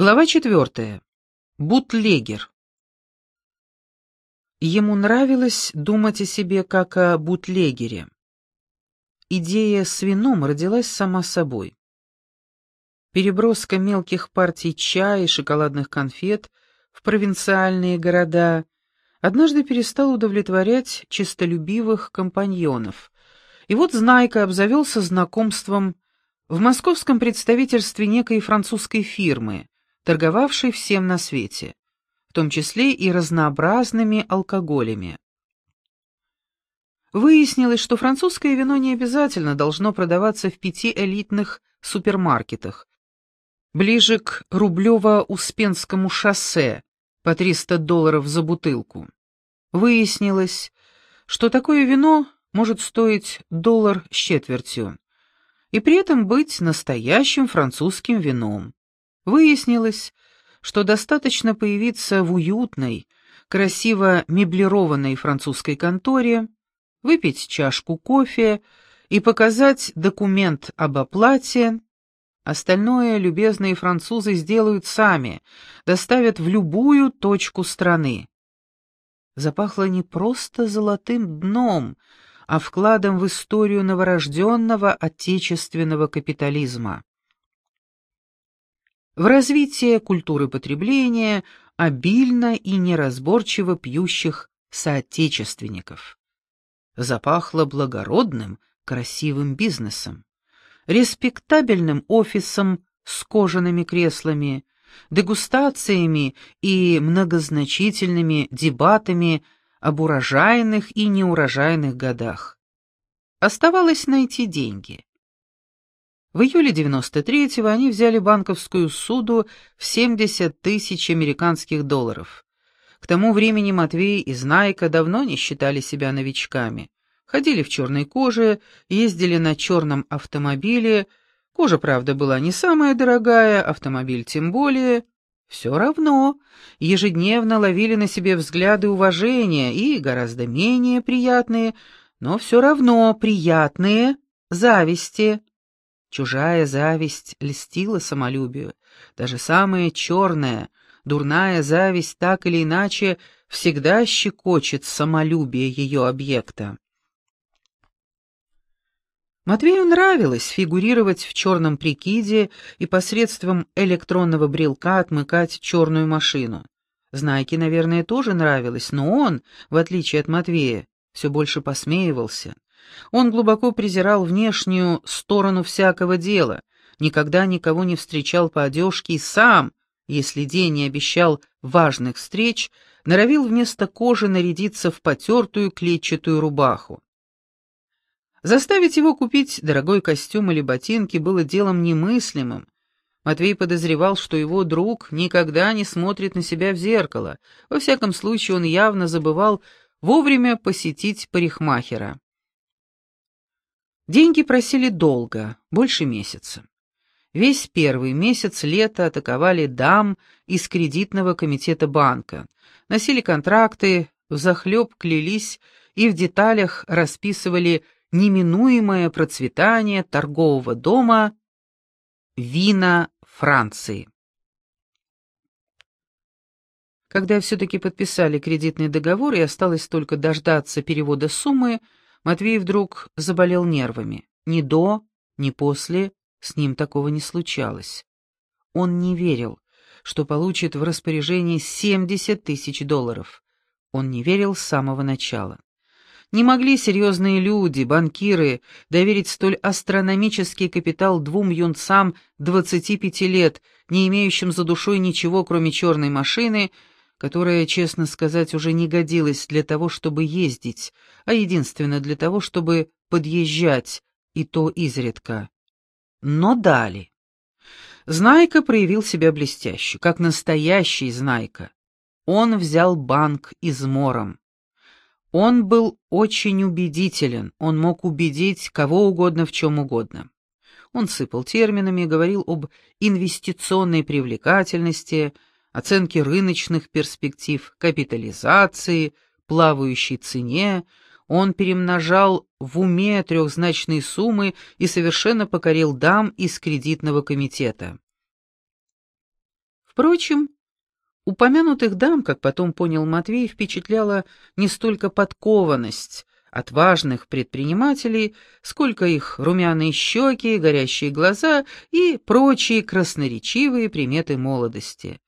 Глава четвертая. Бутлегер. Ему нравилось думать о себе как о бутлегере. Идея с вином родилась сама собой. Переброска мелких партий чая и шоколадных конфет в провинциальные города однажды перестала удовлетворять честолюбивых компаньонов. И вот Знайка обзавелся знакомством в московском представительстве некой французской фирмы, торговавшей всем на свете, в том числе и разнообразными алкоголями. Выяснилось, что французское вино не обязательно должно продаваться в пяти элитных супермаркетах, ближе к Рублево-Успенскому шоссе, по 300 долларов за бутылку. Выяснилось, что такое вино может стоить доллар с четвертью, и при этом быть настоящим французским вином. Выяснилось, что достаточно появиться в уютной, красиво меблированной французской конторе, выпить чашку кофе и показать документ об оплате. Остальное любезные французы сделают сами, доставят в любую точку страны. Запахло не просто золотым дном, а вкладом в историю новорожденного отечественного капитализма в развитие культуры потребления обильно и неразборчиво пьющих соотечественников. Запахло благородным, красивым бизнесом, респектабельным офисом с кожаными креслами, дегустациями и многозначительными дебатами об урожайных и неурожайных годах. Оставалось найти деньги. В июле 93-го они взяли банковскую суду в 70 тысяч американских долларов. К тому времени Матвей и Знайка давно не считали себя новичками. Ходили в черной коже, ездили на черном автомобиле. Кожа, правда, была не самая дорогая, автомобиль тем более. Все равно ежедневно ловили на себе взгляды уважения и гораздо менее приятные, но все равно приятные зависти. Чужая зависть льстила самолюбию, даже самая черная, дурная зависть так или иначе всегда щекочет самолюбие ее объекта. Матвею нравилось фигурировать в черном прикиде и посредством электронного брелка отмыкать черную машину. Знайке, наверное, тоже нравилось, но он, в отличие от Матвея, все больше посмеивался. Он глубоко презирал внешнюю сторону всякого дела, никогда никого не встречал по одежке и сам, если день не обещал важных встреч, норовил вместо кожи нарядиться в потертую клетчатую рубаху. Заставить его купить дорогой костюм или ботинки было делом немыслимым. Матвей подозревал, что его друг никогда не смотрит на себя в зеркало. Во всяком случае, он явно забывал вовремя посетить парикмахера. Деньги просили долго, больше месяца. Весь первый месяц лета атаковали дам из кредитного комитета банка, носили контракты, взахлеб клялись и в деталях расписывали неминуемое процветание торгового дома «Вина Франции». Когда все-таки подписали кредитный договор и осталось только дождаться перевода суммы, Матвей вдруг заболел нервами. Ни до, ни после с ним такого не случалось. Он не верил, что получит в распоряжении 70 тысяч долларов. Он не верил с самого начала. Не могли серьезные люди, банкиры, доверить столь астрономический капитал двум юнцам 25 лет, не имеющим за душой ничего, кроме черной машины, которая, честно сказать, уже не годилась для того, чтобы ездить, а единственно для того, чтобы подъезжать, и то изредка. Но дали. Знайка проявил себя блестяще, как настоящий Знайка. Он взял банк измором. Он был очень убедителен, он мог убедить кого угодно в чем угодно. Он сыпал терминами, говорил об инвестиционной привлекательности, оценки рыночных перспектив, капитализации, плавающей цене, он перемножал в уме трехзначные суммы и совершенно покорил дам из кредитного комитета. Впрочем, упомянутых дам, как потом понял Матвей, впечатляла не столько подкованность отважных предпринимателей, сколько их румяные щеки, горящие глаза и прочие красноречивые приметы молодости.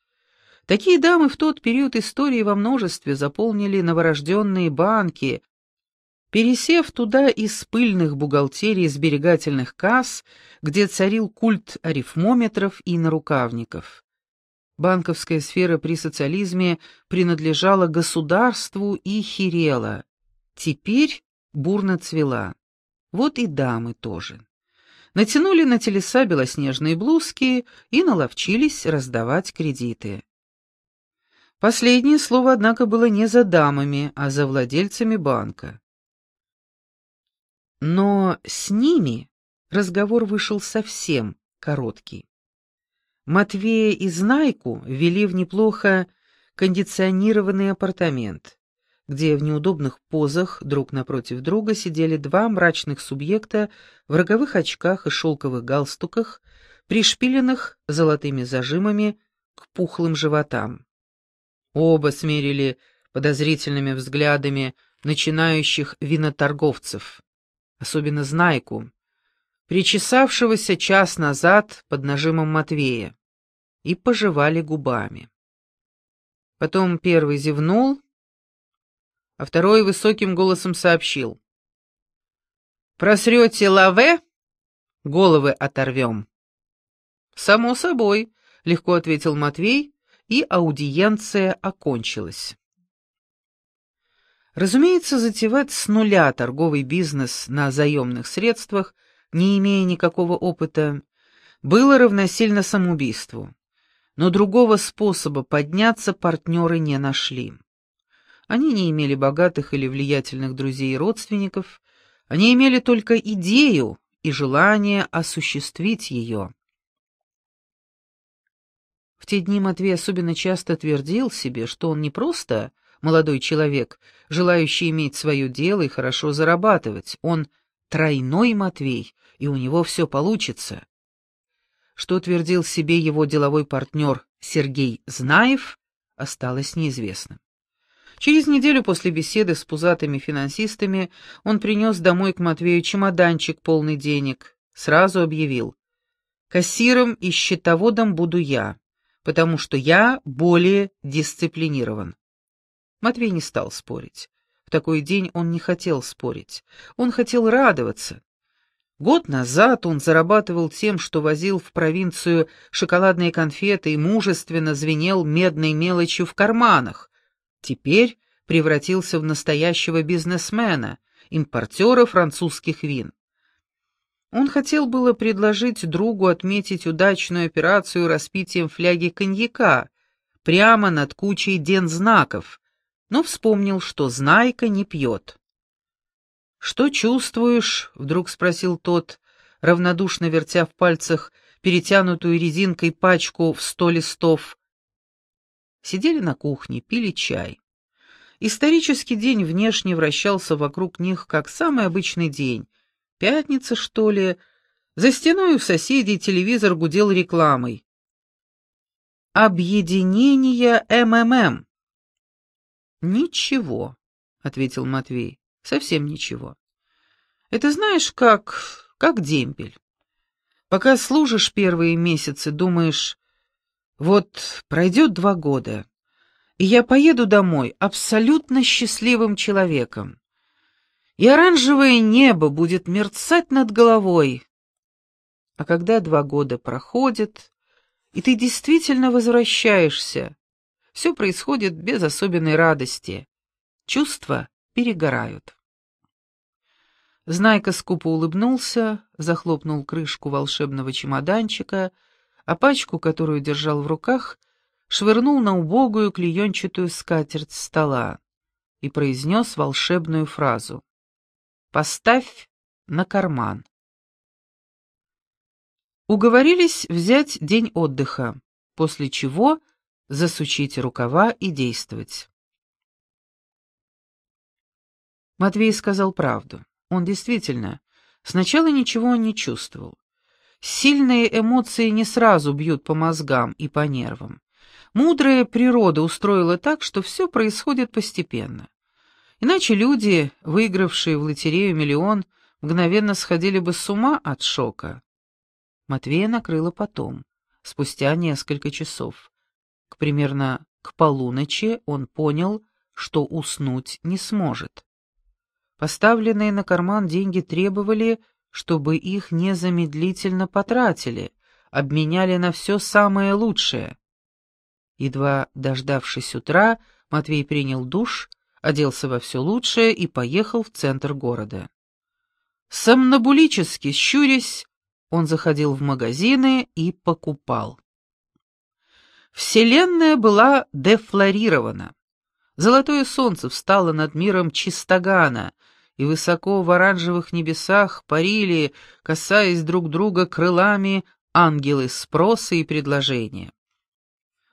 Такие дамы в тот период истории во множестве заполнили новорожденные банки, пересев туда из пыльных бухгалтерий сберегательных касс, где царил культ арифмометров и нарукавников. Банковская сфера при социализме принадлежала государству и херела. Теперь бурно цвела. Вот и дамы тоже. Натянули на телеса белоснежные блузки и наловчились раздавать кредиты. Последнее слово, однако, было не за дамами, а за владельцами банка. Но с ними разговор вышел совсем короткий. Матвея и Знайку ввели в неплохо кондиционированный апартамент, где в неудобных позах друг напротив друга сидели два мрачных субъекта в роговых очках и шелковых галстуках, пришпиленных золотыми зажимами к пухлым животам. Оба смерили подозрительными взглядами начинающих виноторговцев, особенно Знайку, причесавшегося час назад под нажимом Матвея, и пожевали губами. Потом первый зевнул, а второй высоким голосом сообщил. «Просрете лаве, головы оторвем». «Само собой», — легко ответил Матвей, и аудиенция окончилась. Разумеется, затевать с нуля торговый бизнес на заемных средствах, не имея никакого опыта, было равносильно самоубийству. Но другого способа подняться партнеры не нашли. Они не имели богатых или влиятельных друзей и родственников, они имели только идею и желание осуществить ее. В те дни Матвей особенно часто твердил себе, что он не просто молодой человек, желающий иметь свое дело и хорошо зарабатывать, он тройной Матвей, и у него все получится. Что твердил себе его деловой партнер Сергей Знаев, осталось неизвестным. Через неделю после беседы с пузатыми финансистами он принес домой к Матвею чемоданчик полный денег. Сразу объявил. «Кассиром и счетоводом буду я потому что я более дисциплинирован. Матвей не стал спорить. В такой день он не хотел спорить. Он хотел радоваться. Год назад он зарабатывал тем, что возил в провинцию шоколадные конфеты и мужественно звенел медной мелочью в карманах. Теперь превратился в настоящего бизнесмена, импортера французских вин. Он хотел было предложить другу отметить удачную операцию распитием фляги коньяка прямо над кучей дензнаков, но вспомнил, что Знайка не пьет. «Что чувствуешь?» — вдруг спросил тот, равнодушно вертя в пальцах перетянутую резинкой пачку в сто листов. Сидели на кухне, пили чай. Исторический день внешне вращался вокруг них, как самый обычный день, Пятница, что ли? За стеной у соседей телевизор гудел рекламой. «Объединение МММ». «Ничего», — ответил Матвей, — «совсем ничего. Это знаешь, как... как дембель. Пока служишь первые месяцы, думаешь, вот пройдет два года, и я поеду домой абсолютно счастливым человеком и оранжевое небо будет мерцать над головой. А когда два года проходят, и ты действительно возвращаешься, все происходит без особенной радости. Чувства перегорают. Знайка скупо улыбнулся, захлопнул крышку волшебного чемоданчика, а пачку, которую держал в руках, швырнул на убогую клеенчатую скатерть стола и произнес волшебную фразу. Поставь на карман. Уговорились взять день отдыха, после чего засучить рукава и действовать. Матвей сказал правду. Он действительно сначала ничего не чувствовал. Сильные эмоции не сразу бьют по мозгам и по нервам. Мудрая природа устроила так, что все происходит постепенно. Иначе люди, выигравшие в лотерею миллион, мгновенно сходили бы с ума от шока. Матвея накрыло потом, спустя несколько часов. К примерно к полуночи он понял, что уснуть не сможет. Поставленные на карман деньги требовали, чтобы их незамедлительно потратили, обменяли на все самое лучшее. Едва дождавшись утра, Матвей принял душ, оделся во все лучшее и поехал в центр города. Сомнобулически щурясь, он заходил в магазины и покупал. Вселенная была дефлорирована. Золотое солнце встало над миром Чистогана, и высоко в оранжевых небесах парили, касаясь друг друга крылами, ангелы спроса и предложения.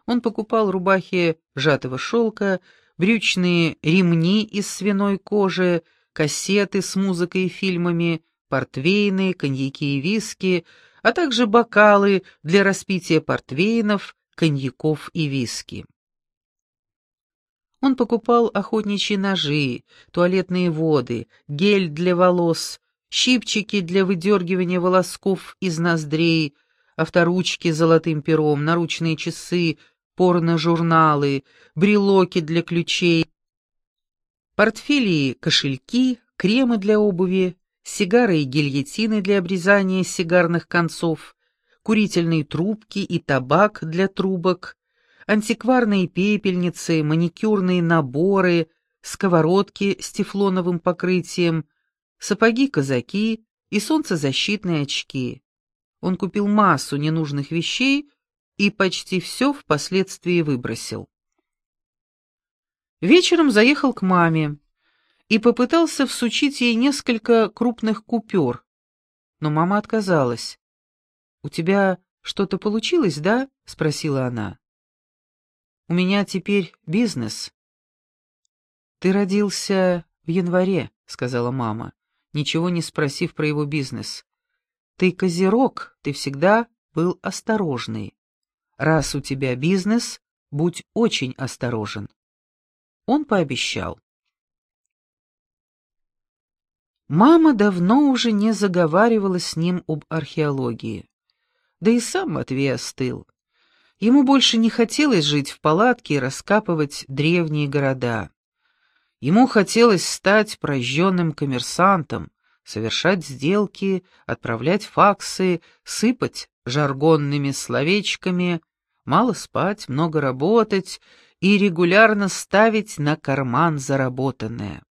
Он покупал рубахи жатого шелка, брючные ремни из свиной кожи, кассеты с музыкой и фильмами, портвейны, коньяки и виски, а также бокалы для распития портвейнов, коньяков и виски. Он покупал охотничьи ножи, туалетные воды, гель для волос, щипчики для выдергивания волосков из ноздрей, авторучки с золотым пером, наручные часы, порно-журналы, брелоки для ключей, портфели кошельки, кремы для обуви, сигары и гильотины для обрезания сигарных концов, курительные трубки и табак для трубок, антикварные пепельницы, маникюрные наборы, сковородки с тефлоновым покрытием, сапоги-казаки и солнцезащитные очки. Он купил массу ненужных вещей и почти все впоследствии выбросил. Вечером заехал к маме и попытался всучить ей несколько крупных купюр, но мама отказалась. «У тебя что-то получилось, да?» — спросила она. У меня теперь бизнес». «Ты родился в январе», — сказала мама, ничего не спросив про его бизнес. «Ты козерог, ты всегда был осторожный. Раз у тебя бизнес, будь очень осторожен». Он пообещал. Мама давно уже не заговаривала с ним об археологии. Да и сам Матвей остыл. Ему больше не хотелось жить в палатке и раскапывать древние города. Ему хотелось стать прожженным коммерсантом, совершать сделки, отправлять факсы, сыпать жаргонными словечками, мало спать, много работать и регулярно ставить на карман заработанное.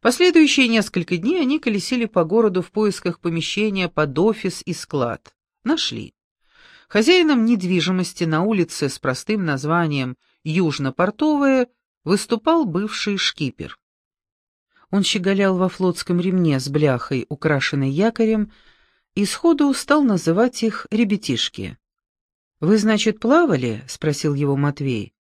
Последующие несколько дней они колесили по городу в поисках помещения под офис и склад. Нашли. Хозяином недвижимости на улице с простым названием «Южно-портовая» выступал бывший шкипер. Он щеголял во флотском ремне с бляхой, украшенной якорем, и сходу стал называть их ребятишки. «Вы, значит, плавали?» — спросил его Матвей.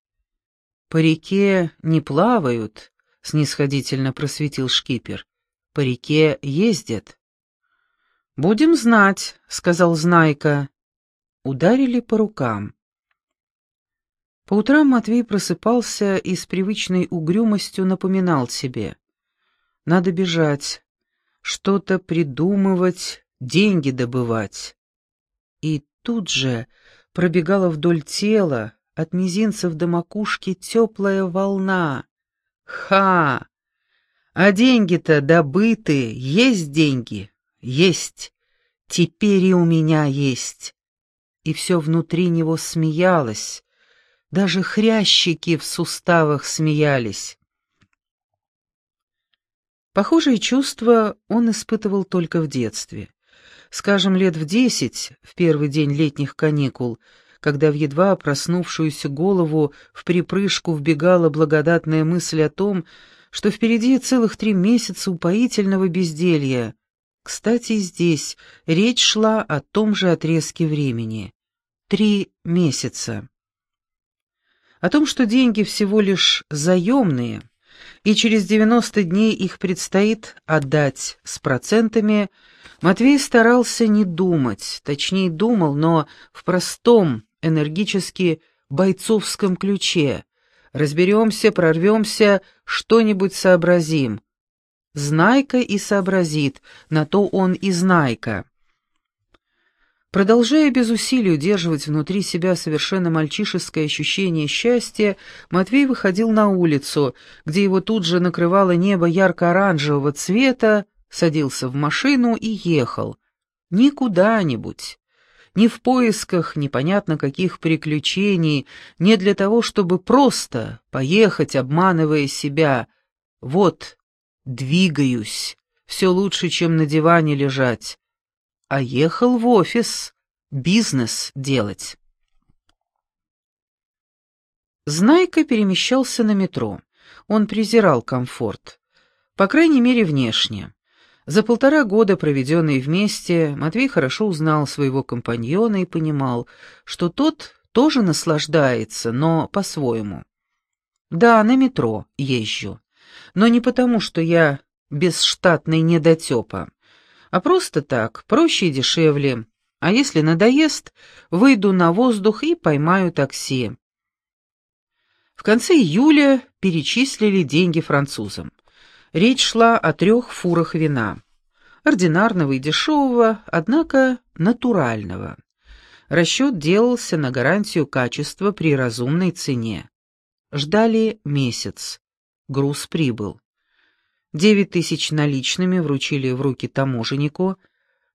«По реке не плавают», — снисходительно просветил шкипер. «По реке ездят». «Будем знать», — сказал Знайка ударили по рукам. По утрам Матвей просыпался и с привычной угрюмостью напоминал себе. Надо бежать, что-то придумывать, деньги добывать. И тут же пробегала вдоль тела, от мизинцев до макушки теплая волна. Ха! А деньги-то добыты, есть деньги, есть. Теперь и у меня есть и все внутри него смеялось. Даже хрящики в суставах смеялись. Похожие чувства он испытывал только в детстве. Скажем, лет в десять, в первый день летних каникул, когда в едва проснувшуюся голову в припрыжку вбегала благодатная мысль о том, что впереди целых три месяца упоительного безделья. Кстати, здесь речь шла о том же отрезке времени три месяца. О том, что деньги всего лишь заемные, и через 90 дней их предстоит отдать с процентами, Матвей старался не думать, точнее думал, но в простом, энергически бойцовском ключе. Разберемся, прорвемся, что-нибудь сообразим. Знайка и сообразит, на то он и знайка. Продолжая без усилий удерживать внутри себя совершенно мальчишеское ощущение счастья, Матвей выходил на улицу, где его тут же накрывало небо ярко-оранжевого цвета, садился в машину и ехал. Не куда-нибудь, не в поисках непонятно каких приключений, не для того, чтобы просто поехать, обманывая себя. Вот, двигаюсь, все лучше, чем на диване лежать. А ехал в офис, бизнес делать. Знайка перемещался на метро. Он презирал комфорт. По крайней мере, внешне. За полтора года, проведенные вместе, Матвей хорошо узнал своего компаньона и понимал, что тот тоже наслаждается, но по-своему. Да, на метро езжу, но не потому, что я бесштатный недотепа, а просто так, проще и дешевле. А если надоест, выйду на воздух и поймаю такси. В конце июля перечислили деньги французам. Речь шла о трех фурах вина. Ординарного и дешевого, однако натурального. Расчет делался на гарантию качества при разумной цене. Ждали месяц. Груз прибыл. Девять тысяч наличными вручили в руки таможеннику,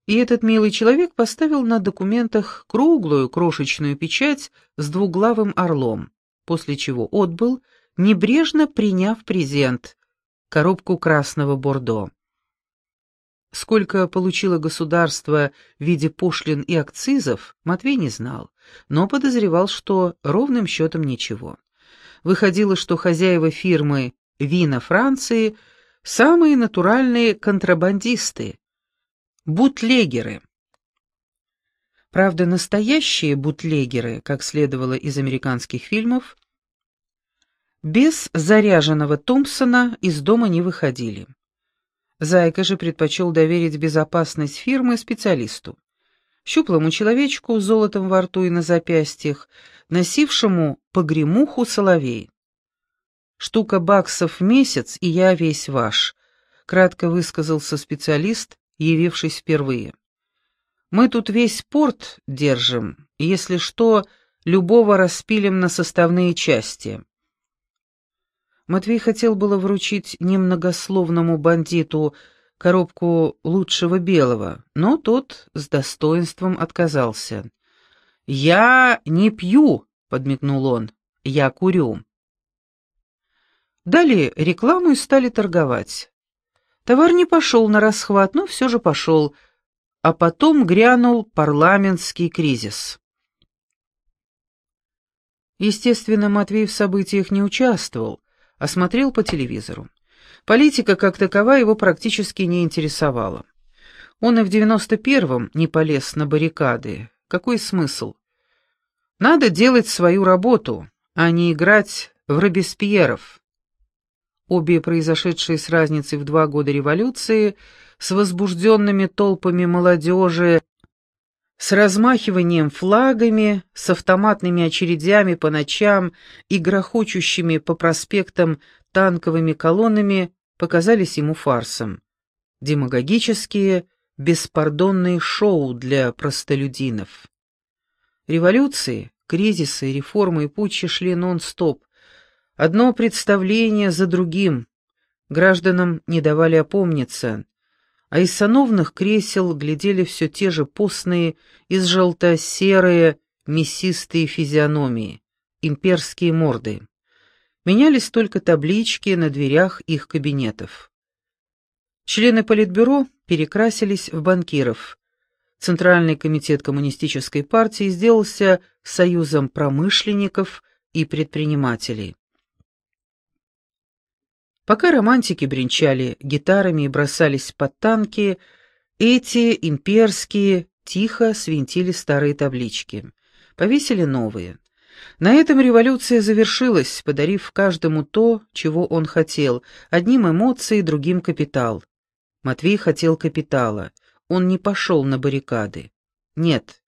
и этот милый человек поставил на документах круглую крошечную печать с двуглавым орлом, после чего отбыл, небрежно приняв презент коробку красного бордо. Сколько получило государство в виде пошлин и акцизов, Матвей не знал, но подозревал, что ровным счетом ничего. Выходило, что хозяева фирмы «Вина Франции» — самые натуральные контрабандисты, бутлегеры. Правда, настоящие бутлегеры, как следовало из американских фильмов, без заряженного Томпсона из дома не выходили. Зайка же предпочел доверить безопасность фирмы специалисту. Щуплому человечку с золотом во рту и на запястьях, носившему погремуху соловей. «Штука баксов в месяц, и я весь ваш», — кратко высказался специалист, явившись впервые. «Мы тут весь порт держим, и, если что, любого распилим на составные части». Матвей хотел было вручить немногословному бандиту коробку лучшего белого, но тот с достоинством отказался. «Я не пью», — подмигнул он, — «я курю». Дали рекламу и стали торговать. Товар не пошел на расхват, но все же пошел, а потом грянул парламентский кризис. Естественно, Матвей в событиях не участвовал, осмотрел по телевизору. Политика как таковая его практически не интересовала. Он и в девяносто первом не полез на баррикады. Какой смысл? Надо делать свою работу, а не играть в Робеспьеров. Обе произошедшие с разницей в два года революции, с возбужденными толпами молодежи, с размахиванием флагами, с автоматными очередями по ночам и грохочущими по проспектам танковыми колоннами показались ему фарсом. Демагогические, беспардонные шоу для простолюдинов. Революции, кризисы, реформы и путчи шли нон-стоп. Одно представление за другим. Гражданам не давали опомниться а из сановных кресел глядели все те же постные, из желто-серые, мясистые физиономии, имперские морды. Менялись только таблички на дверях их кабинетов. Члены Политбюро перекрасились в банкиров. Центральный комитет коммунистической партии сделался союзом промышленников и предпринимателей. Пока романтики бренчали гитарами и бросались под танки, эти, имперские, тихо свинтили старые таблички. Повесили новые. На этом революция завершилась, подарив каждому то, чего он хотел, одним эмоции, другим капитал. Матвей хотел капитала, он не пошел на баррикады. Нет,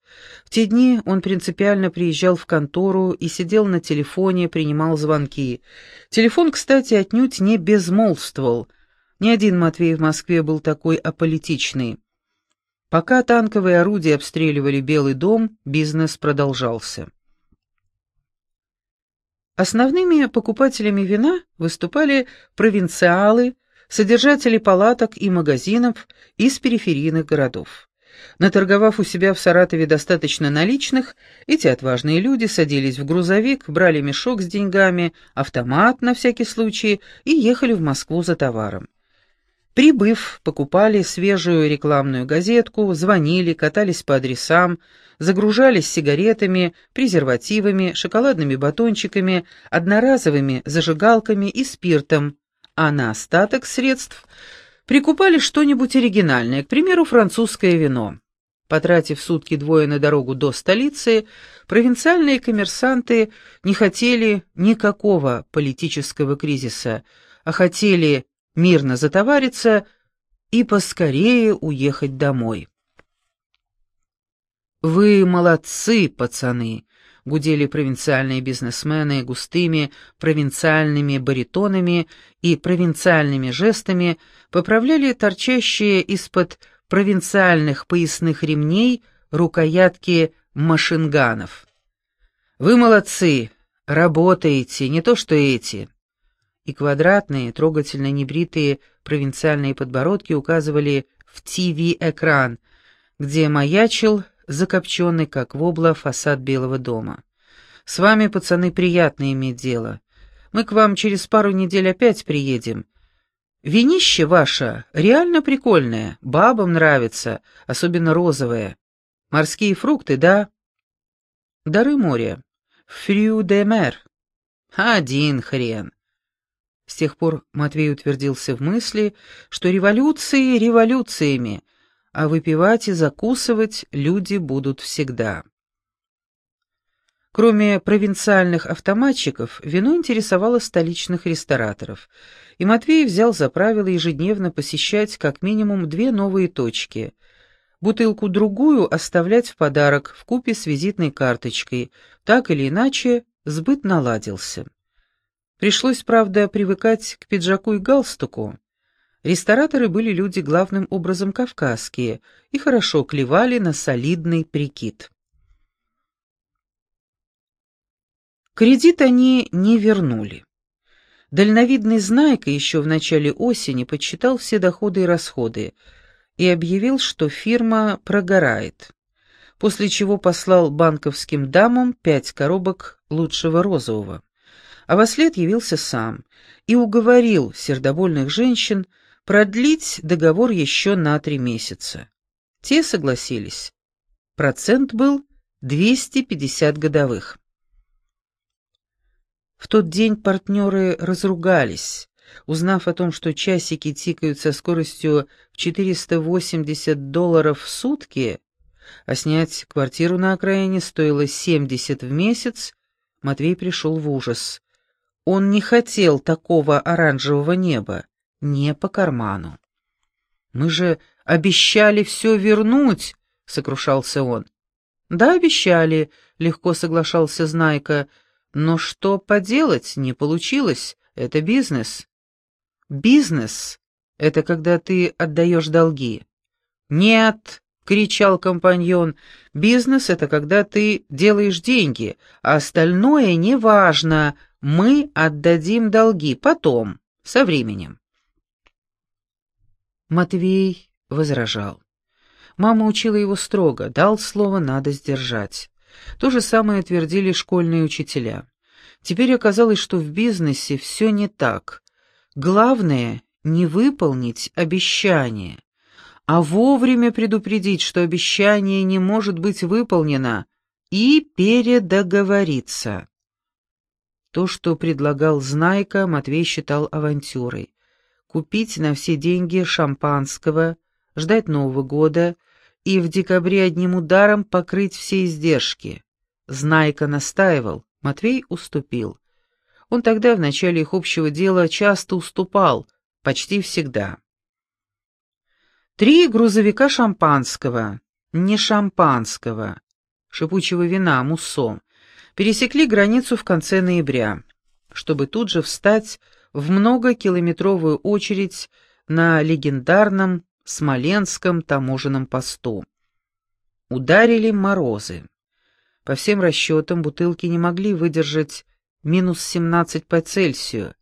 В те дни он принципиально приезжал в контору и сидел на телефоне, принимал звонки. Телефон, кстати, отнюдь не безмолвствовал. Ни один Матвей в Москве был такой аполитичный. Пока танковые орудия обстреливали Белый дом, бизнес продолжался. Основными покупателями вина выступали провинциалы, содержатели палаток и магазинов из периферийных городов. Наторговав у себя в Саратове достаточно наличных, эти отважные люди садились в грузовик, брали мешок с деньгами, автомат на всякий случай и ехали в Москву за товаром. Прибыв, покупали свежую рекламную газетку, звонили, катались по адресам, загружались сигаретами, презервативами, шоколадными батончиками, одноразовыми зажигалками и спиртом, а на остаток средств прикупали что-нибудь оригинальное, к примеру, французское вино. Потратив сутки двое на дорогу до столицы, провинциальные коммерсанты не хотели никакого политического кризиса, а хотели мирно затовариться и поскорее уехать домой. «Вы молодцы, пацаны!» — гудели провинциальные бизнесмены густыми провинциальными баритонами и провинциальными жестами, поправляли торчащие из-под провинциальных поясных ремней рукоятки машинганов. «Вы молодцы! Работаете, не то что эти!» и квадратные, трогательно небритые провинциальные подбородки указывали в ТВ-экран, где маячил закопченный, как вобла, фасад Белого дома. «С вами, пацаны, приятно иметь дело. Мы к вам через пару недель опять приедем. Винище ваше реально прикольное, бабам нравится, особенно розовое. Морские фрукты, да?» «Дары моря. Фрю де мер. Один хрен. С тех пор Матвей утвердился в мысли, что революции революциями, а выпивать и закусывать люди будут всегда. Кроме провинциальных автоматчиков, вино интересовало столичных рестораторов, и Матвей взял за правило ежедневно посещать как минимум две новые точки. Бутылку-другую оставлять в подарок в купе с визитной карточкой, так или иначе сбыт наладился. Пришлось, правда, привыкать к пиджаку и галстуку. Рестораторы были люди главным образом кавказские и хорошо клевали на солидный прикид. Кредит они не вернули. Дальновидный Знайка еще в начале осени подсчитал все доходы и расходы и объявил, что фирма прогорает, после чего послал банковским дамам пять коробок лучшего розового а во след явился сам и уговорил сердобольных женщин продлить договор еще на три месяца. Те согласились. Процент был 250 годовых. В тот день партнеры разругались, узнав о том, что часики тикают со скоростью в 480 долларов в сутки, а снять квартиру на окраине стоило 70 в месяц, Матвей пришел в ужас. Он не хотел такого оранжевого неба, не по карману. «Мы же обещали все вернуть», — сокрушался он. «Да, обещали», — легко соглашался Знайка, «но что поделать, не получилось, это бизнес». «Бизнес — это когда ты отдаешь долги». «Нет», — кричал компаньон, — «бизнес — это когда ты делаешь деньги, а остальное неважно, мы отдадим долги потом, со временем. Матвей возражал. Мама учила его строго, дал слово, надо сдержать. То же самое твердили школьные учителя. Теперь оказалось, что в бизнесе все не так. Главное — не выполнить обещание, а вовремя предупредить, что обещание не может быть выполнено, и передоговориться. То, что предлагал Знайка, Матвей считал авантюрой. Купить на все деньги шампанского, ждать Нового года и в декабре одним ударом покрыть все издержки. Знайка настаивал, Матвей уступил. Он тогда в начале их общего дела часто уступал, почти всегда. Три грузовика шампанского, не шампанского, шипучего вина «Муссо» пересекли границу в конце ноября, чтобы тут же встать в многокилометровую очередь на легендарном Смоленском таможенном посту. Ударили морозы. По всем расчетам, бутылки не могли выдержать минус 17 по Цельсию.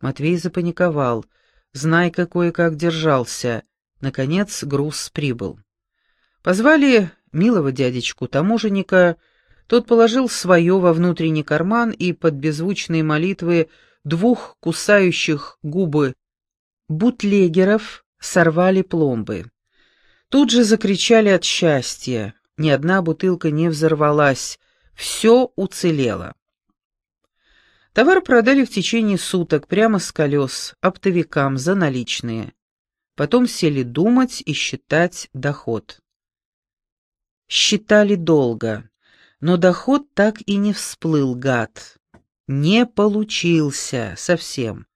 Матвей запаниковал, знай, какой как держался. Наконец груз прибыл. Позвали милого дядечку-таможенника, тот положил свое во внутренний карман и под беззвучные молитвы двух кусающих губы бутлегеров сорвали пломбы. Тут же закричали от счастья. Ни одна бутылка не взорвалась, все уцелело. Товар продали в течение суток прямо с колес, оптовикам за наличные. Потом сели думать и считать доход. Считали долго, но доход так и не всплыл, гад. Не получился совсем.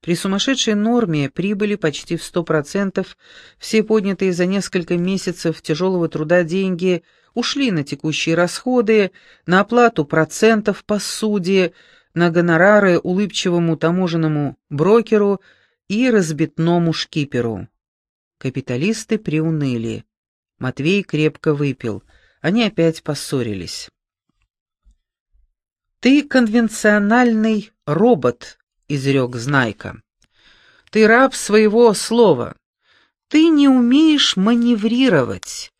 При сумасшедшей норме прибыли почти в 100%, все поднятые за несколько месяцев тяжелого труда деньги ушли на текущие расходы, на оплату процентов по суде, на гонорары улыбчивому таможенному брокеру и разбитному шкиперу. Капиталисты приуныли. Матвей крепко выпил. Они опять поссорились. «Ты конвенциональный робот», — изрек Знайка. «Ты раб своего слова. Ты не умеешь маневрировать.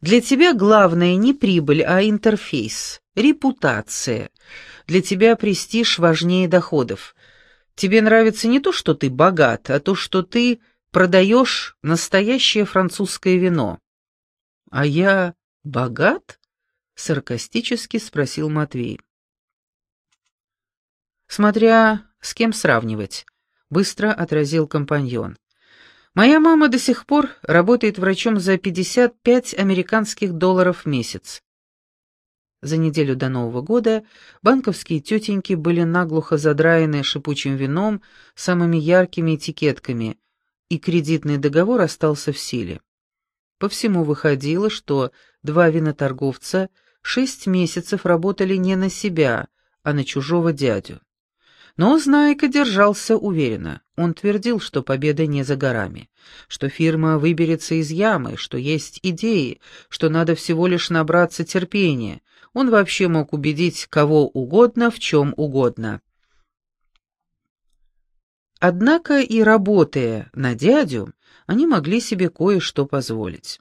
Для тебя главное не прибыль, а интерфейс, репутация. Для тебя престиж важнее доходов. Тебе нравится не то, что ты богат, а то, что ты продаешь настоящее французское вино». «А я богат?» — саркастически спросил Матвей. «Смотря с кем сравнивать», — быстро отразил компаньон. «Моя мама до сих пор работает врачом за 55 американских долларов в месяц. За неделю до Нового года банковские тетеньки были наглухо задраены шипучим вином, самыми яркими этикетками, и кредитный договор остался в силе. По всему выходило, что два виноторговца шесть месяцев работали не на себя, а на чужого дядю. Но Знайка держался уверенно. Он твердил, что победа не за горами, что фирма выберется из ямы, что есть идеи, что надо всего лишь набраться терпения. Он вообще мог убедить кого угодно в чем угодно. Однако и работая на дядю, они могли себе кое-что позволить.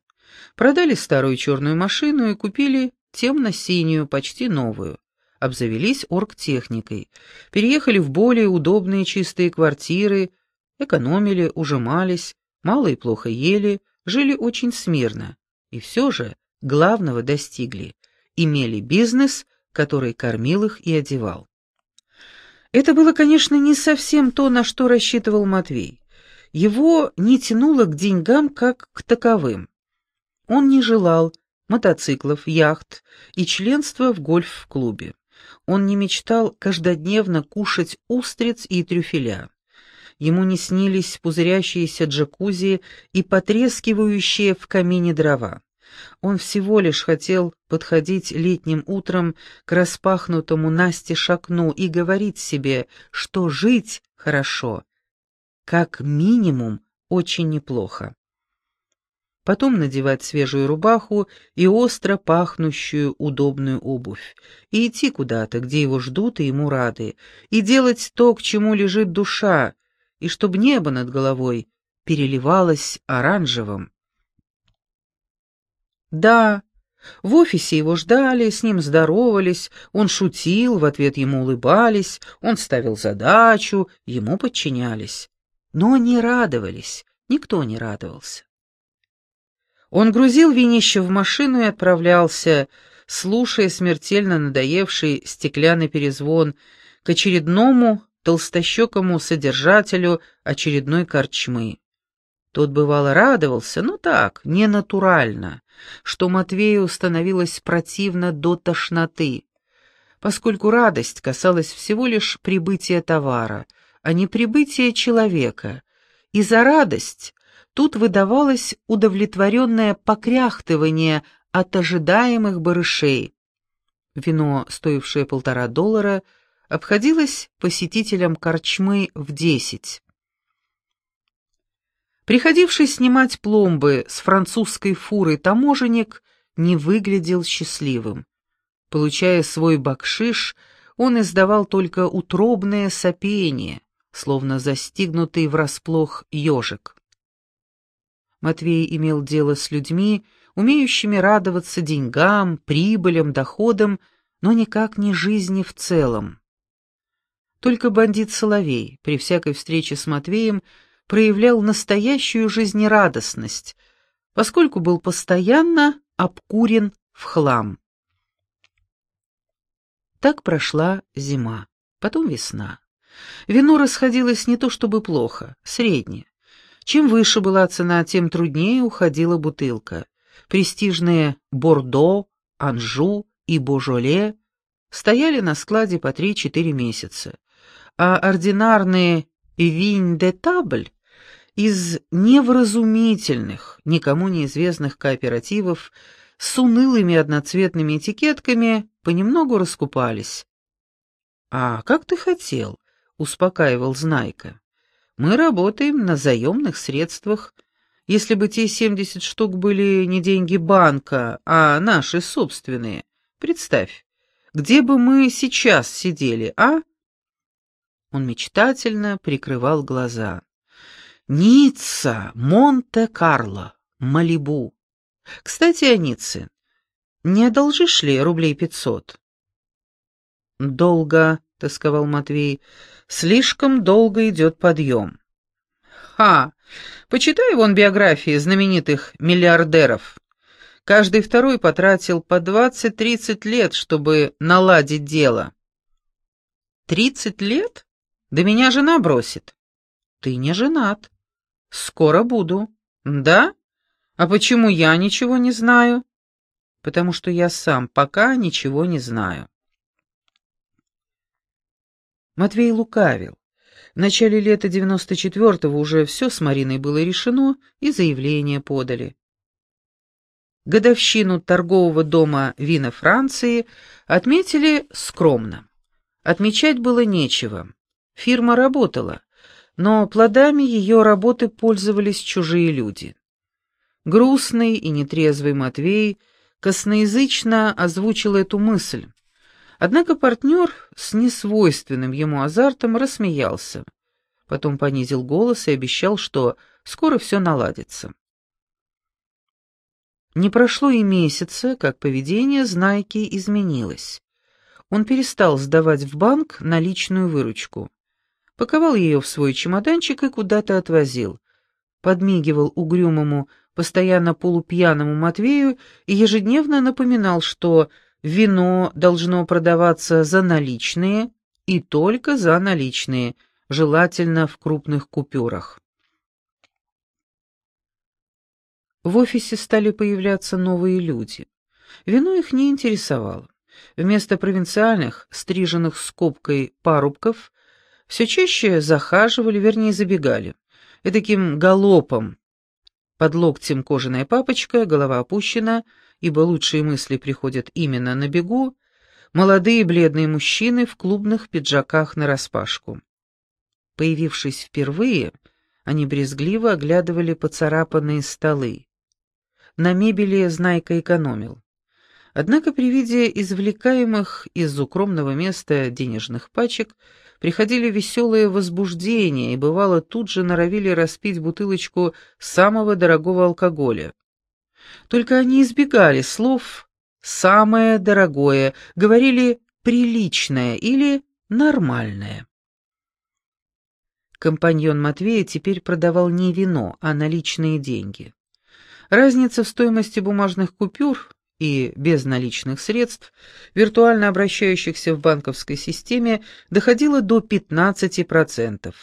Продали старую черную машину и купили темно-синюю, почти новую обзавелись оргтехникой, переехали в более удобные чистые квартиры, экономили, ужимались, мало и плохо ели, жили очень смирно. И все же главного достигли, имели бизнес, который кормил их и одевал. Это было, конечно, не совсем то, на что рассчитывал Матвей. Его не тянуло к деньгам как к таковым. Он не желал мотоциклов, яхт и членства в гольф-клубе. Он не мечтал каждодневно кушать устриц и трюфеля. Ему не снились пузырящиеся джакузи и потрескивающие в камине дрова. Он всего лишь хотел подходить летним утром к распахнутому Насте окну и говорить себе, что жить хорошо, как минимум очень неплохо потом надевать свежую рубаху и остро пахнущую удобную обувь, и идти куда-то, где его ждут и ему рады, и делать то, к чему лежит душа, и чтобы небо над головой переливалось оранжевым. Да, в офисе его ждали, с ним здоровались, он шутил, в ответ ему улыбались, он ставил задачу, ему подчинялись. Но не радовались, никто не радовался. Он грузил винище в машину и отправлялся, слушая смертельно надоевший стеклянный перезвон, к очередному толстощекому содержателю очередной корчмы. Тот бывало радовался, но так, ненатурально, что Матвею становилось противно до тошноты, поскольку радость касалась всего лишь прибытия товара, а не прибытия человека, и за радость Тут выдавалось удовлетворенное покряхтывание от ожидаемых барышей. Вино, стоившее полтора доллара, обходилось посетителям корчмы в десять. Приходивший снимать пломбы с французской фуры таможенник не выглядел счастливым. Получая свой бакшиш, он издавал только утробное сопение, словно застигнутый врасплох ежик. Матвей имел дело с людьми, умеющими радоваться деньгам, прибылям, доходам, но никак не жизни в целом. Только бандит Соловей при всякой встрече с Матвеем проявлял настоящую жизнерадостность, поскольку был постоянно обкурен в хлам. Так прошла зима, потом весна. Вино расходилось не то чтобы плохо, среднее. Чем выше была цена, тем труднее уходила бутылка. Престижные Бордо, Анжу и Божоле стояли на складе по 3-4 месяца, а ординарные Винь де Табль из невразумительных, никому неизвестных кооперативов с унылыми одноцветными этикетками понемногу раскупались. «А как ты хотел?» — успокаивал Знайка. «Мы работаем на заемных средствах. Если бы те семьдесят штук были не деньги банка, а наши собственные, представь, где бы мы сейчас сидели, а?» Он мечтательно прикрывал глаза. «Ницца, Монте-Карло, Малибу. Кстати, о Ницце. Не одолжишь ли рублей пятьсот?» «Долго», — тосковал Матвей, — «слишком долго идет подъем». «Ха! Почитай вон биографии знаменитых миллиардеров. Каждый второй потратил по двадцать-тридцать лет, чтобы наладить дело». «Тридцать лет? Да меня жена бросит». «Ты не женат». «Скоро буду». «Да? А почему я ничего не знаю?» «Потому что я сам пока ничего не знаю». Матвей лукавил. В начале лета 94-го уже все с Мариной было решено, и заявление подали. Годовщину торгового дома «Вина Франции» отметили скромно. Отмечать было нечего. Фирма работала, но плодами ее работы пользовались чужие люди. Грустный и нетрезвый Матвей косноязычно озвучил эту мысль. Однако партнер с несвойственным ему азартом рассмеялся. Потом понизил голос и обещал, что скоро все наладится. Не прошло и месяца, как поведение Знайки изменилось. Он перестал сдавать в банк наличную выручку паковал ее в свой чемоданчик и куда-то отвозил. Подмигивал угрюмому, постоянно полупьяному Матвею и ежедневно напоминал, что вино должно продаваться за наличные и только за наличные, желательно в крупных купюрах. В офисе стали появляться новые люди. Вино их не интересовало. Вместо провинциальных, стриженных скобкой парубков, все чаще захаживали, вернее, забегали. И таким галопом. Под локтем кожаная папочка, голова опущена, ибо лучшие мысли приходят именно на бегу, молодые бледные мужчины в клубных пиджаках нараспашку. Появившись впервые, они брезгливо оглядывали поцарапанные столы. На мебели Знайка экономил. Однако при виде извлекаемых из укромного места денежных пачек приходили веселые возбуждения и, бывало, тут же норовили распить бутылочку самого дорогого алкоголя. Только они избегали слов «самое дорогое», говорили «приличное» или «нормальное». Компаньон Матвея теперь продавал не вино, а наличные деньги. Разница в стоимости бумажных купюр и безналичных средств, виртуально обращающихся в банковской системе, доходило до 15%.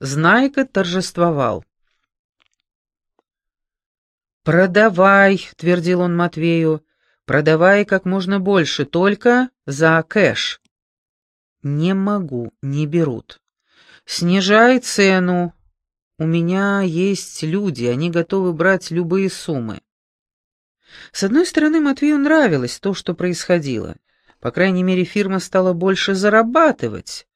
Знайка торжествовал. «Продавай», — твердил он Матвею, — «продавай как можно больше, только за кэш». «Не могу, не берут». «Снижай цену. У меня есть люди, они готовы брать любые суммы». С одной стороны, Матвею нравилось то, что происходило. По крайней мере, фирма стала больше зарабатывать.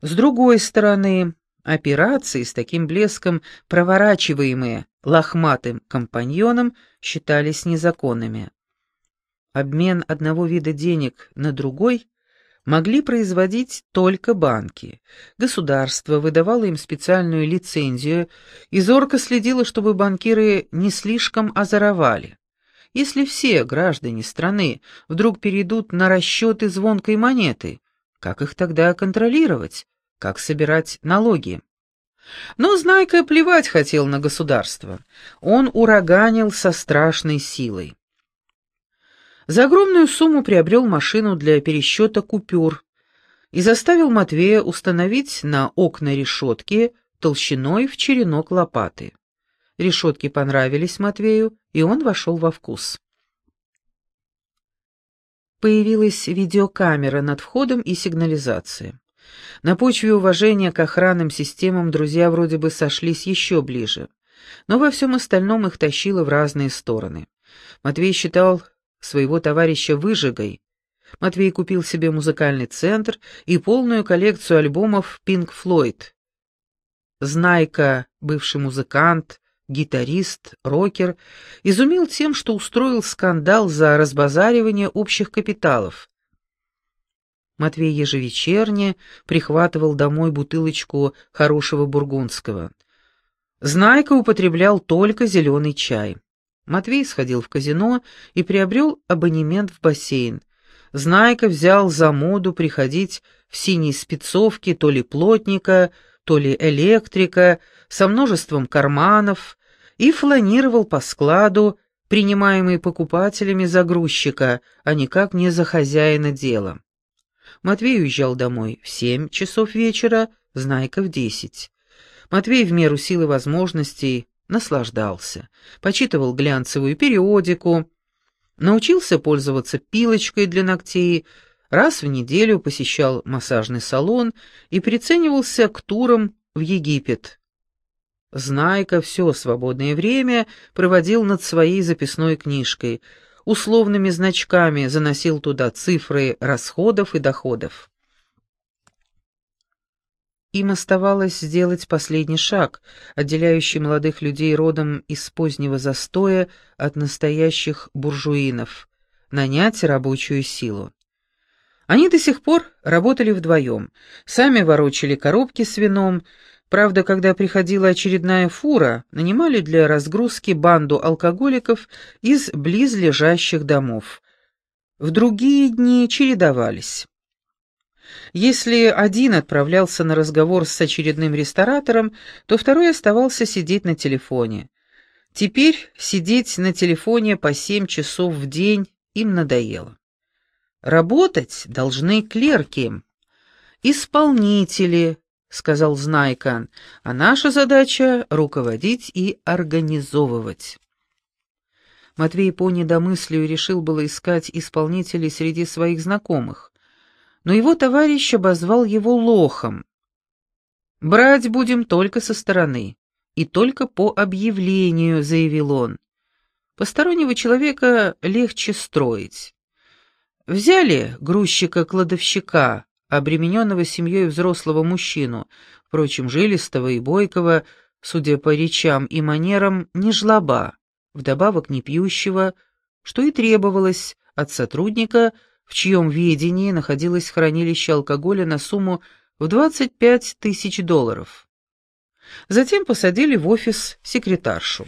С другой стороны, операции с таким блеском, проворачиваемые лохматым компаньоном, считались незаконными. Обмен одного вида денег на другой могли производить только банки. Государство выдавало им специальную лицензию и зорко следило, чтобы банкиры не слишком озоровали. Если все граждане страны вдруг перейдут на расчеты звонкой монеты, как их тогда контролировать, как собирать налоги? Но Знайка плевать хотел на государство. Он ураганил со страшной силой. За огромную сумму приобрел машину для пересчета купюр и заставил Матвея установить на окна решетки толщиной в черенок лопаты. Решетки понравились Матвею, и он вошел во вкус. Появилась видеокамера над входом и сигнализация. На почве уважения к охранным системам друзья вроде бы сошлись еще ближе, но во всем остальном их тащило в разные стороны. Матвей считал своего товарища выжигой. Матвей купил себе музыкальный центр и полную коллекцию альбомов Pink Floyd. Знайка, бывший музыкант, гитарист, рокер, изумил тем, что устроил скандал за разбазаривание общих капиталов. Матвей ежевечерне прихватывал домой бутылочку хорошего бургундского. Знайка употреблял только зеленый чай. Матвей сходил в казино и приобрел абонемент в бассейн. Знайка взял за моду приходить в синей спецовке то ли плотника, то ли электрика, со множеством карманов, и фланировал по складу, принимаемый покупателями за грузчика, а никак не за хозяина дела. Матвей уезжал домой в семь часов вечера, Знайка в десять. Матвей в меру силы возможностей наслаждался, почитывал глянцевую периодику, научился пользоваться пилочкой для ногтей, раз в неделю посещал массажный салон и приценивался к турам в Египет. Знайка все свободное время проводил над своей записной книжкой, условными значками заносил туда цифры расходов и доходов. Им оставалось сделать последний шаг, отделяющий молодых людей родом из позднего застоя от настоящих буржуинов — нанять рабочую силу. Они до сих пор работали вдвоем, сами ворочали коробки с вином, правда, когда приходила очередная фура, нанимали для разгрузки банду алкоголиков из близлежащих домов. В другие дни чередовались. Если один отправлялся на разговор с очередным ресторатором, то второй оставался сидеть на телефоне. Теперь сидеть на телефоне по семь часов в день им надоело. Работать должны клерки, исполнители, сказал Знайкан, а наша задача — руководить и организовывать. Матвей по недомыслию решил было искать исполнителей среди своих знакомых но его товарищ обозвал его лохом. «Брать будем только со стороны, и только по объявлению», — заявил он. «Постороннего человека легче строить». Взяли грузчика-кладовщика, обремененного семьей взрослого мужчину, впрочем, жилистого и бойкого, судя по речам и манерам, не жлоба, вдобавок не пьющего, что и требовалось от сотрудника, в чьем ведении находилось хранилище алкоголя на сумму в 25 тысяч долларов. Затем посадили в офис секретаршу.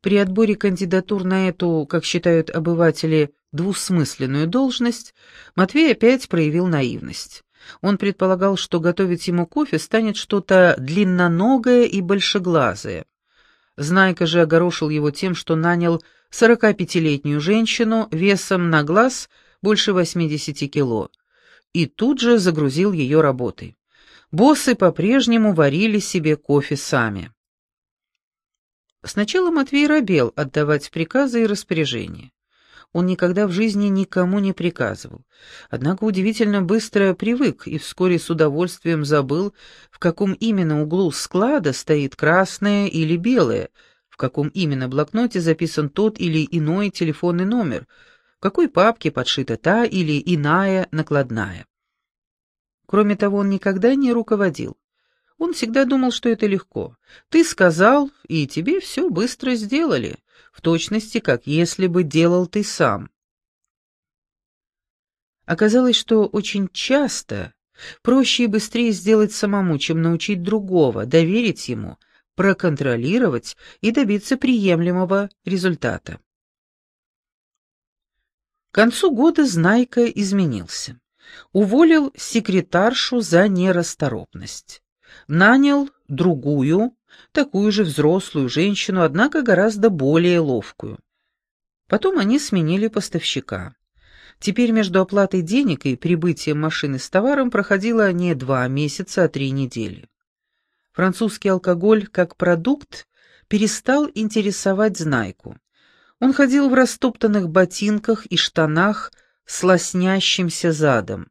При отборе кандидатур на эту, как считают обыватели, двусмысленную должность, Матвей опять проявил наивность. Он предполагал, что готовить ему кофе станет что-то длинноногое и большеглазое. Знайка же огорошил его тем, что нанял 45-летнюю женщину весом на глаз больше 80 кило, и тут же загрузил ее работой. Боссы по-прежнему варили себе кофе сами. Сначала Матвей робел отдавать приказы и распоряжения. Он никогда в жизни никому не приказывал. Однако удивительно быстро привык и вскоре с удовольствием забыл, в каком именно углу склада стоит красное или белое, каком именно блокноте записан тот или иной телефонный номер, в какой папке подшита та или иная накладная. Кроме того, он никогда не руководил. Он всегда думал, что это легко. Ты сказал, и тебе все быстро сделали, в точности, как если бы делал ты сам. Оказалось, что очень часто проще и быстрее сделать самому, чем научить другого, доверить ему, проконтролировать и добиться приемлемого результата. К концу года Знайка изменился. Уволил секретаршу за нерасторопность. Нанял другую, такую же взрослую женщину, однако гораздо более ловкую. Потом они сменили поставщика. Теперь между оплатой денег и прибытием машины с товаром проходило не два месяца, а три недели. Французский алкоголь как продукт перестал интересовать Знайку. Он ходил в растоптанных ботинках и штанах с лоснящимся задом.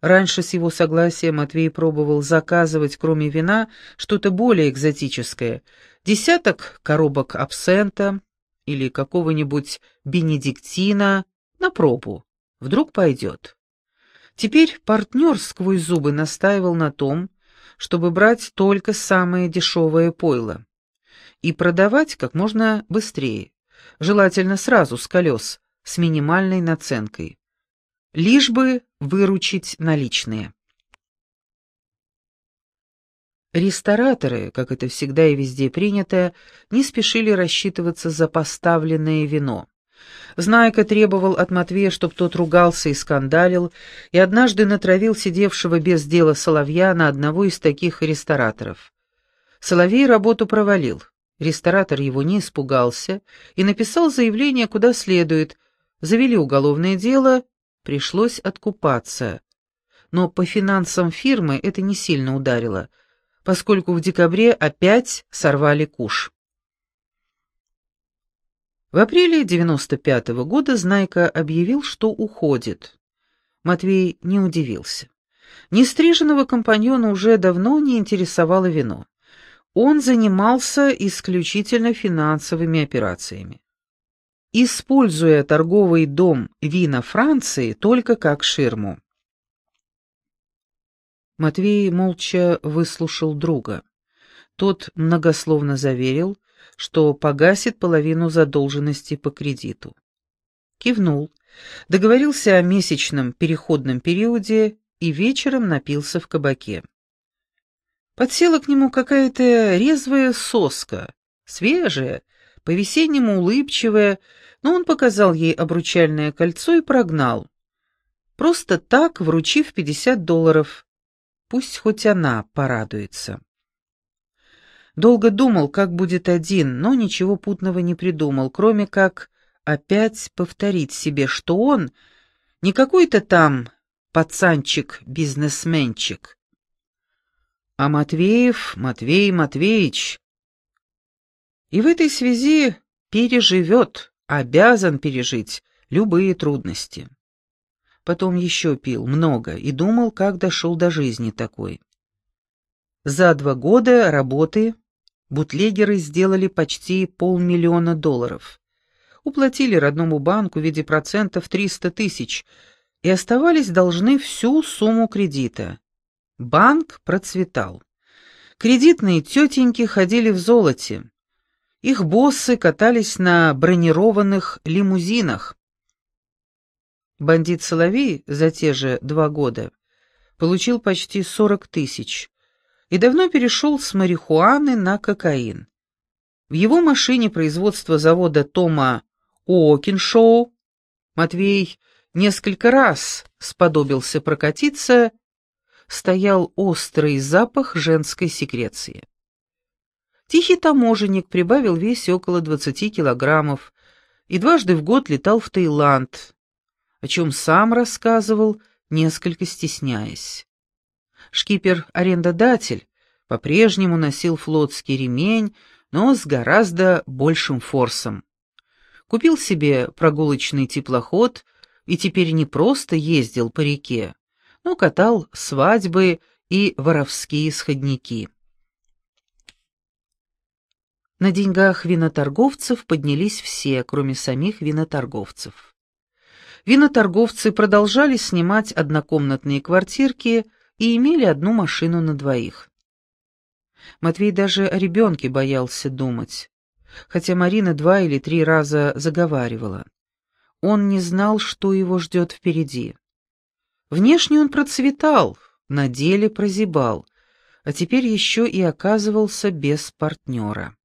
Раньше с его согласия Матвей пробовал заказывать, кроме вина, что-то более экзотическое. Десяток коробок абсента или какого-нибудь бенедиктина на пробу. Вдруг пойдет. Теперь партнер сквозь зубы настаивал на том, чтобы брать только самое дешевое пойло и продавать как можно быстрее, желательно сразу с колес, с минимальной наценкой. Лишь бы выручить наличные. Рестораторы, как это всегда и везде принято, не спешили рассчитываться за поставленное вино. Знайка требовал от Матвея, чтоб тот ругался и скандалил, и однажды натравил сидевшего без дела Соловья на одного из таких рестораторов. Соловей работу провалил. Ресторатор его не испугался и написал заявление куда следует. Завели уголовное дело, пришлось откупаться. Но по финансам фирмы это не сильно ударило, поскольку в декабре опять сорвали куш. В апреле 95 -го года Знайка объявил, что уходит. Матвей не удивился. Нестриженного компаньона уже давно не интересовало вино. Он занимался исключительно финансовыми операциями. Используя торговый дом вина Франции только как ширму. Матвей молча выслушал друга. Тот многословно заверил, что погасит половину задолженности по кредиту. Кивнул, договорился о месячном переходном периоде и вечером напился в кабаке. Подсела к нему какая-то резвая соска, свежая, по-весеннему улыбчивая, но он показал ей обручальное кольцо и прогнал. Просто так, вручив пятьдесят долларов. Пусть хоть она порадуется. Долго думал, как будет один, но ничего путного не придумал, кроме как опять повторить себе, что он не какой-то там пацанчик-бизнесменчик, а Матвеев Матвей Матвеевич. И в этой связи переживет, обязан пережить любые трудности. Потом еще пил много и думал, как дошел до жизни такой. За два года работы бутлегеры сделали почти полмиллиона долларов. Уплатили родному банку в виде процентов 300 тысяч и оставались должны всю сумму кредита. Банк процветал. Кредитные тетеньки ходили в золоте. Их боссы катались на бронированных лимузинах. Бандит Соловей за те же два года получил почти 40 тысяч, и давно перешел с марихуаны на кокаин. В его машине производства завода Тома Уокиншоу Матвей несколько раз сподобился прокатиться, стоял острый запах женской секреции. Тихий таможенник прибавил весе около 20 килограммов и дважды в год летал в Таиланд, о чем сам рассказывал, несколько стесняясь. Шкипер-арендодатель по-прежнему носил флотский ремень, но с гораздо большим форсом. Купил себе прогулочный теплоход и теперь не просто ездил по реке, но катал свадьбы и воровские сходники. На деньгах виноторговцев поднялись все, кроме самих виноторговцев. Виноторговцы продолжали снимать однокомнатные квартирки и имели одну машину на двоих. Матвей даже о ребенке боялся думать, хотя Марина два или три раза заговаривала. Он не знал, что его ждет впереди. Внешне он процветал, на деле прозябал, а теперь еще и оказывался без партнера.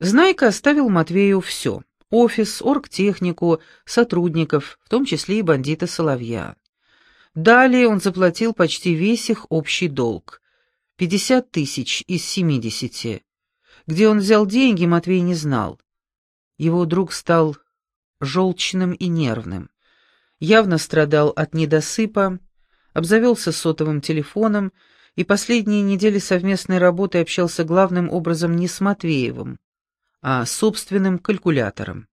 Знайка оставил Матвею все — офис, оргтехнику, сотрудников, в том числе и бандита Соловья. Далее он заплатил почти весь их общий долг — пятьдесят тысяч из семидесяти. Где он взял деньги, Матвей не знал. Его друг стал желчным и нервным. Явно страдал от недосыпа, обзавелся сотовым телефоном и последние недели совместной работы общался главным образом не с Матвеевым, а собственным калькулятором.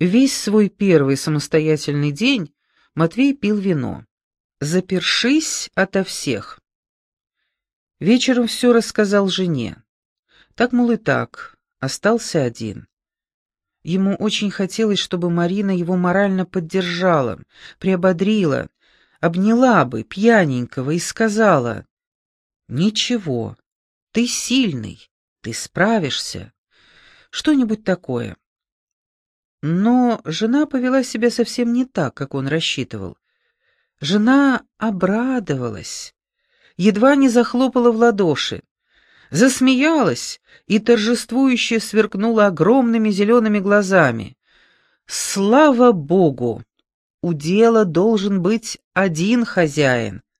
Весь свой первый самостоятельный день Матвей пил вино. Запершись ото всех. Вечером все рассказал жене. Так, мол, и так, остался один. Ему очень хотелось, чтобы Марина его морально поддержала, приободрила, обняла бы пьяненького и сказала «Ничего, ты сильный, ты справишься. Что-нибудь такое. Но жена повела себя совсем не так, как он рассчитывал. Жена обрадовалась, едва не захлопала в ладоши, засмеялась и торжествующе сверкнула огромными зелеными глазами. «Слава Богу! У дела должен быть один хозяин,